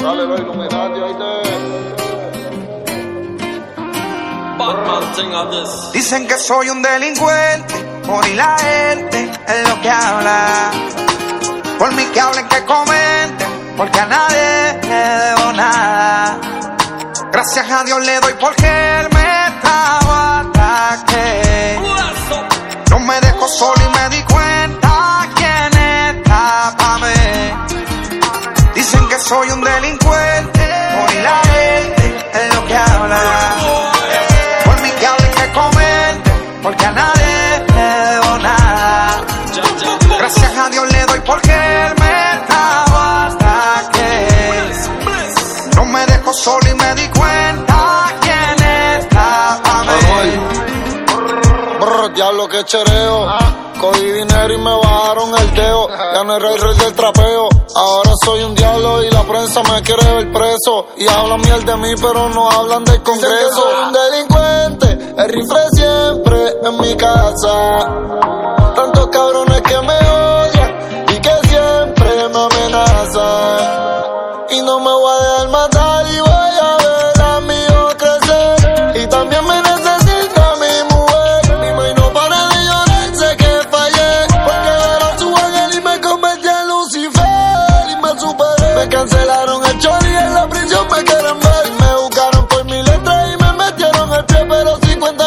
Intocables, los Illuminati, ahí. Dicen que soy un delincuente, por y la gente es lo que habla. Por mí que hablen, que comenten, porque a nadie le debo nada. Gracias a Dios le doy porque él me estaba me dejo solo y me di cuenta quién está pa' mí. Brr, diablo que chereo. Cogí dinero y me bajaron el dedo. Ya no era el rey del trapeo. Ahora soy un diablo y la prensa me quiere ver preso. Y hablan miel de mí, pero no hablan del congreso. soy un delincuente, el rifle siempre en mi casa. Tantos cabrones que me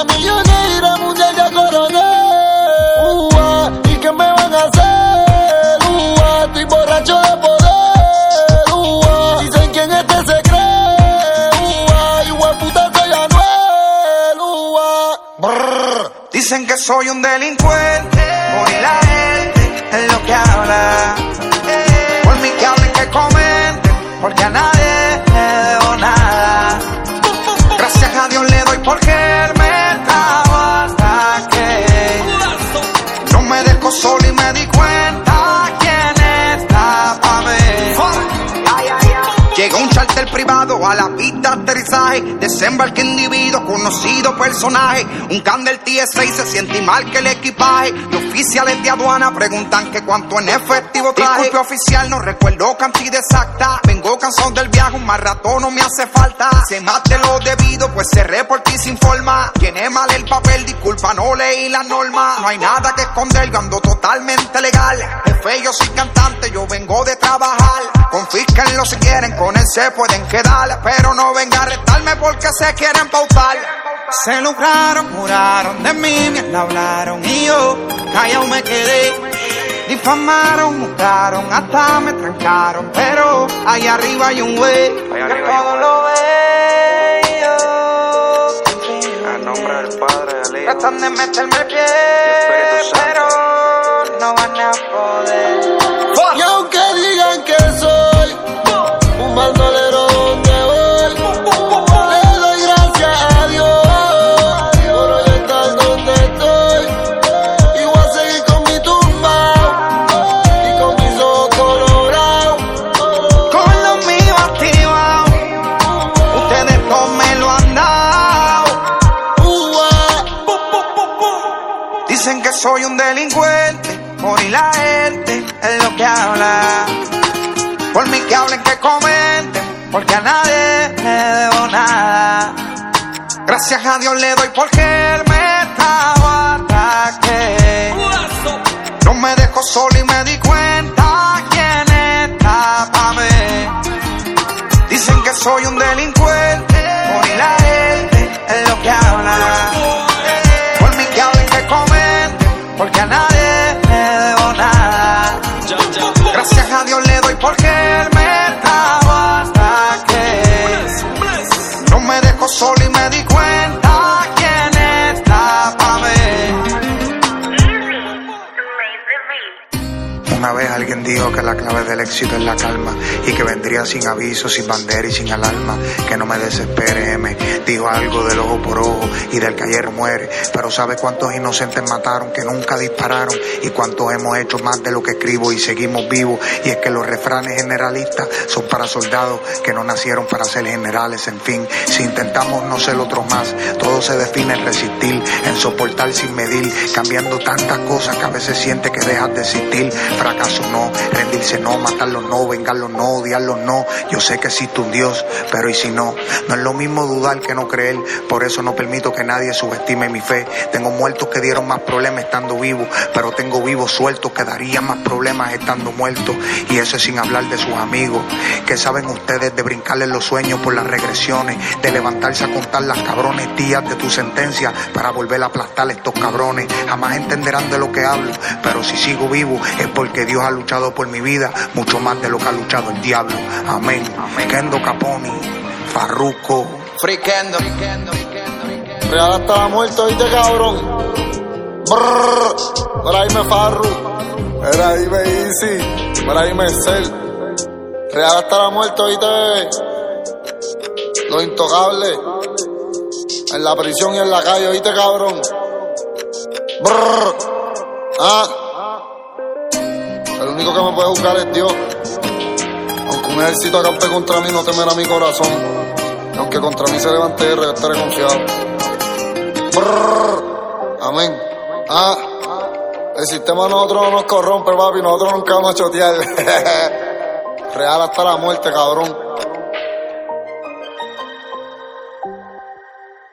50 millones y la mundial ya coroné. Ua, ¿Y qué me van a hacer? Ua, estoy borracho de poder. Ua, dicen quién este se cree. Ua, igual puta soy Anuel. Brrr. Dicen que soy un delincuente, por y la gente es lo que habla. Por mí que hablen, que comenten, porque a nadie Charter privado a la pista aterrizaje. Desembarque individuo, conocido personaje. Un can del TSA y se siente mal que el equipaje. Los oficiales de aduana preguntan que cuánto en efectivo traje. Disculpe oficial, no recuerdo cantidad exacta. Vengo cansado del viaje, un más rato no me hace falta. Más de lo debido, pues cerré por ti sin forma. Tiene mal el papel, disculpa, no leí la norma. No hay nada que esconder, yo ando totalmente legal. Jefe, yo soy cantante, yo vengo de trabajar. Confísquenlo si quieren, con él se pueden quedar. Pero no venga a retarme porque se quieren pautar. Se lucraron, juraron de mí, me hablaron y yo callado me quedé. Difamaron, mutaron, hasta me trancaron. Pero ahí arriba hay un güey que todo lo ve. En nombre del Padre, del Hijo. Tratan de meterme el pie, pero no van a por y la gente es lo que habla. Por mí que hablen, que comenten, porque a nadie le debo nada. Gracias a Dios le doy porque él me dejo solo y me que la clave del éxito es la calma y que vendría sin aviso, sin bandera y sin alarma. Que no me desespere, M. Dijo algo del ojo por ojo y del que ayer muere. Pero ¿sabe cuántos inocentes mataron que nunca dispararon? Y cuántos hemos hecho más de lo que escribo y seguimos vivos. Y es que los refranes generalistas son para soldados que no nacieron para ser generales. En fin, si intentamos no ser otros más, todo se define en resistir, en soportar sin medir, cambiando tantas cosas que a veces siente que dejas de existir. Fracaso no, Rendirse no, matarlos no, vengarlos no, odiarlos no. Yo sé que existe un Dios, pero y si no, no es lo mismo dudar que no creer. Por eso no permito que nadie subestime mi fe. Tengo muertos que dieron más problemas estando vivos, pero tengo vivos sueltos que darían más problemas estando muertos. Y eso es sin hablar de sus amigos, que saben ustedes de brincarles los sueños por las regresiones, de levantarse a contar las cabrones días de tu sentencia para volver a aplastar estos cabrones. Jamás entenderán de lo que hablo, pero si sigo vivo es porque Dios ha luchado por mi vida mucho más de lo que ha luchado el diablo. Amén. Kendo Caponi, Farruco. Friquendo. Real hasta la muerte, oíste, cabrón. Brrr. Por ahí me farru. Era dime easy. Por ahí me cel. Real hasta la muerte, oíste. Lo intocable. En la prisión y en la calle, oíste, cabrón. Brrr. Ah. El único que me puede buscar es Dios. Aunque un ejército acampe contra mí, no temerá mi corazón. Y aunque contra mí se levante yo estaré confiado. Amén. Ah. El sistema a nosotros no nos corrompe, papi. Nosotros nunca vamos a chotear. Real hasta la muerte, cabrón.